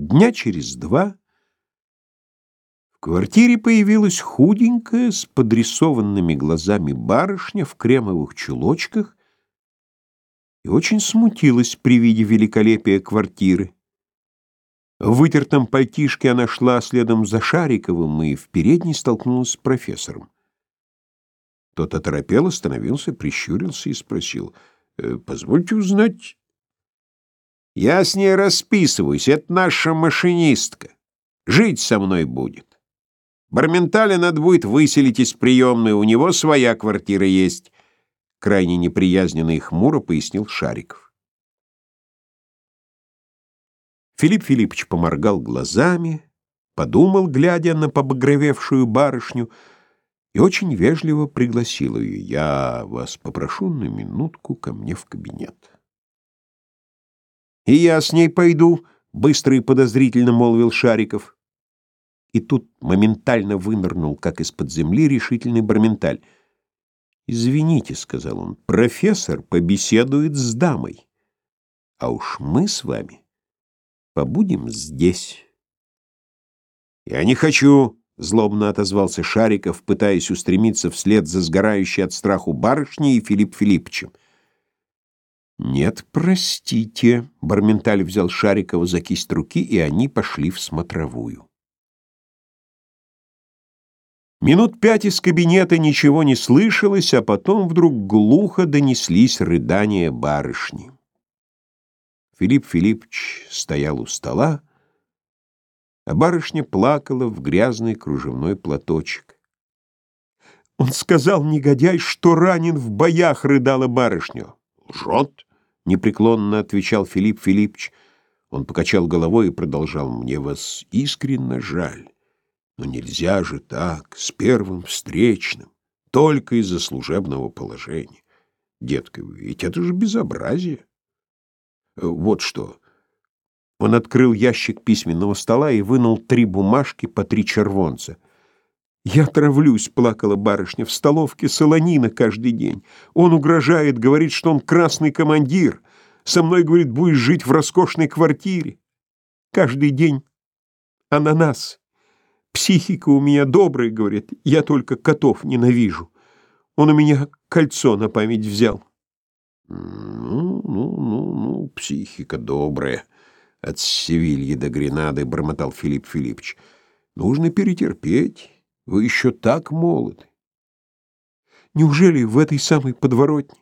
Дня через два в квартире появилась худенькая, с подрисованными глазами барышня в кремовых чулочках и очень смутилась при виде великолепия квартиры. В вытертом пальтишке она шла следом за Шариковым и в передней столкнулась с профессором. Тот оторопел, остановился, прищурился и спросил, «Э, «Позвольте узнать...» «Я с ней расписываюсь, это наша машинистка. Жить со мной будет. Барменталя надо будет выселить из приемной, у него своя квартира есть», крайне неприязненно и хмуро пояснил Шариков. Филипп Филиппович поморгал глазами, подумал, глядя на побагровевшую барышню, и очень вежливо пригласил ее. «Я вас попрошу на минутку ко мне в кабинет». «И я с ней пойду», — быстро и подозрительно молвил Шариков. И тут моментально вынырнул, как из-под земли, решительный Барменталь. «Извините», — сказал он, — «профессор побеседует с дамой, а уж мы с вами побудем здесь». «Я не хочу», Злобно отозвался Шариков, пытаясь устремиться вслед за сгорающей от страху барышней и Филипп Филипповичем. «Нет, простите», — Барменталь взял Шарикова за кисть руки, и они пошли в смотровую. Минут пять из кабинета ничего не слышалось, а потом вдруг глухо донеслись рыдания барышни. Филипп Филиппович стоял у стола, а барышня плакала в грязный кружевной платочек. «Он сказал, негодяй, что ранен в боях», — рыдала барышня. «Лжет», — непреклонно отвечал Филипп Филиппович. Он покачал головой и продолжал. «Мне вас искренне жаль, но нельзя же так, с первым встречным, только из-за служебного положения. Детка, ведь это же безобразие. Вот что, он открыл ящик письменного стола и вынул три бумажки по три червонца. «Я травлюсь», — плакала барышня, — «в столовке солонина каждый день. Он угрожает, говорит, что он красный командир. Со мной, говорит, будешь жить в роскошной квартире. Каждый день ананас. Психика у меня добрая, — говорит, — я только котов ненавижу. Он у меня кольцо на память взял». «Ну, ну, ну, ну, психика добрая», от Севильи до Гренады, — бормотал Филипп Филиппович. Нужно перетерпеть. Вы еще так молоды. Неужели в этой самой подворотне?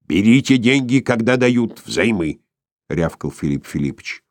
Берите деньги, когда дают взаймы, — рявкал Филипп Филиппович.